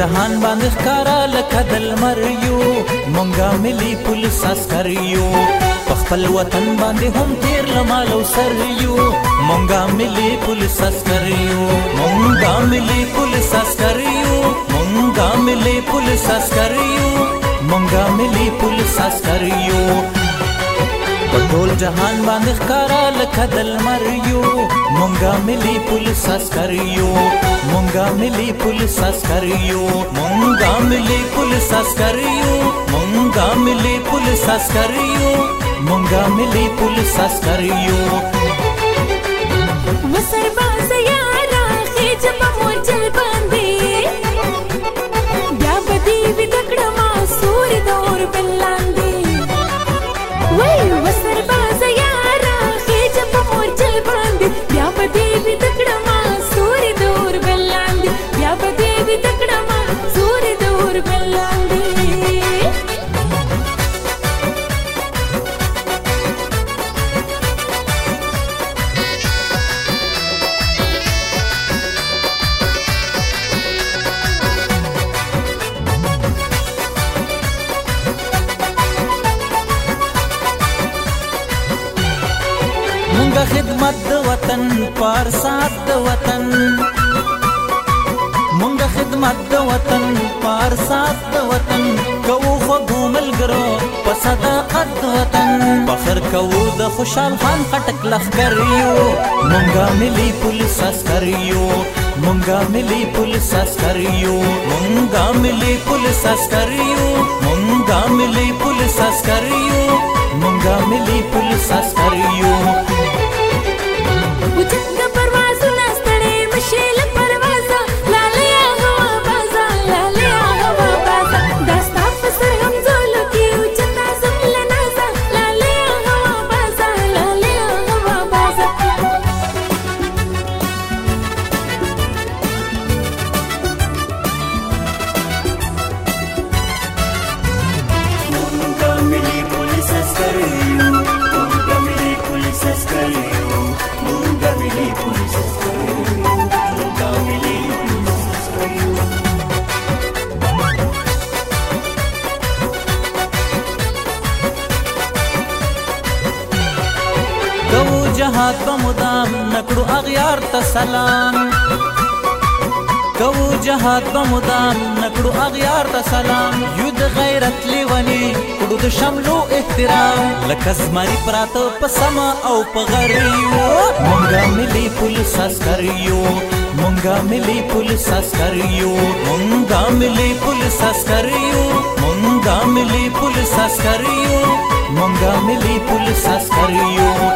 جهان باندې ښکارا لکه د لمر یو مونږه ملي پولیس اسکر یو په خپل وطن باندې هم تیر لمال او سر یو مونږه ملي پولیس اسکر یو مونږه ملي پولیس اسکر یو مونږه ملي پولیس اسکر یو مونږه ملي پولیس اسکر یو په ټول جهان باندې ښکارا لکه د لمر یو مونږه ملي پولیس اسکر یو مونږه ملي پولیس اسکر یو مونږه ملي پولیس اسکر یو مونږه ملي پولیس اسکر یو مونږه ملي پولیس اسکر یو وسر بازیا مونږه خدمت د وطن پر سات د وطن مونږه خدمت د وطن پر سات د وطن کوو خو ګوملګرو په صداقت د وطن فخر کوو د خوشحال خان خټک لخر یو مونږه ملي پولیس اسکر یو مونږه ملي پولیس اسکر یو مونږه ملي پولیس اسکر یو مونږه ملي جهاد به مدام نکړو اغیار ته سلام کوو جهاد به مدام نکړو اغیار ته سلام یو د غیرت لیونی کړو د شملو احترام لکه زمری پراته په سما او په غریو مونږه ملي پولیس اسکر یو مونږه ملي پولیس اسکر یو مونږه ملي پولیس اسکر یو مونږه ملي پولیس اسکر یو مونږه ملي پولیس اسکر یو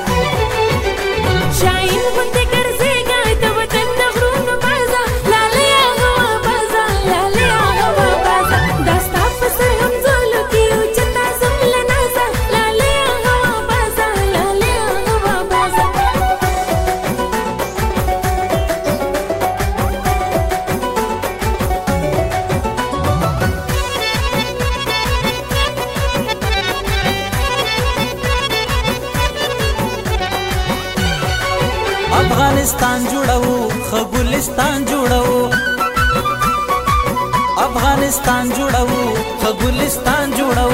افغانستان جوړو خګلستان جوړو افغانستان جوړو خګلستان جوړو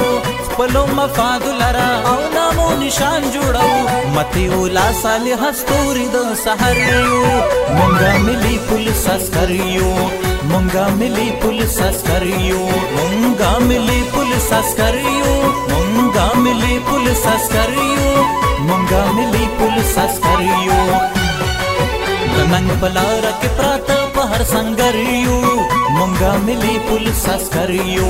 خپلو مفاد لرا او نامو نشان جوړو متی ولا صالح ستوري د سحر یو مونږه ملي پولیس اسکر یو مونږه ملي پولیس اسکر یو مونږه ملي پولیس اسکر یو مونږه ملي پولیس اسکر संग बलारा के प्राता पहाड़ संगरियो मंगा मिली पुल सास करियो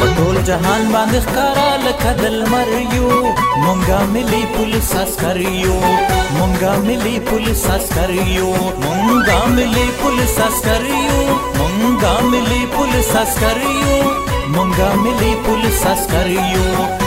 पटोल जहान बांध कारा लखा दल मरियो मंगा मिली पुल सास करियो मंगा मिली पुल सास करियो मंगा मिली पुल सास करियो मंगा मिली पुल सास करियो मंगा मिली पुल सास करियो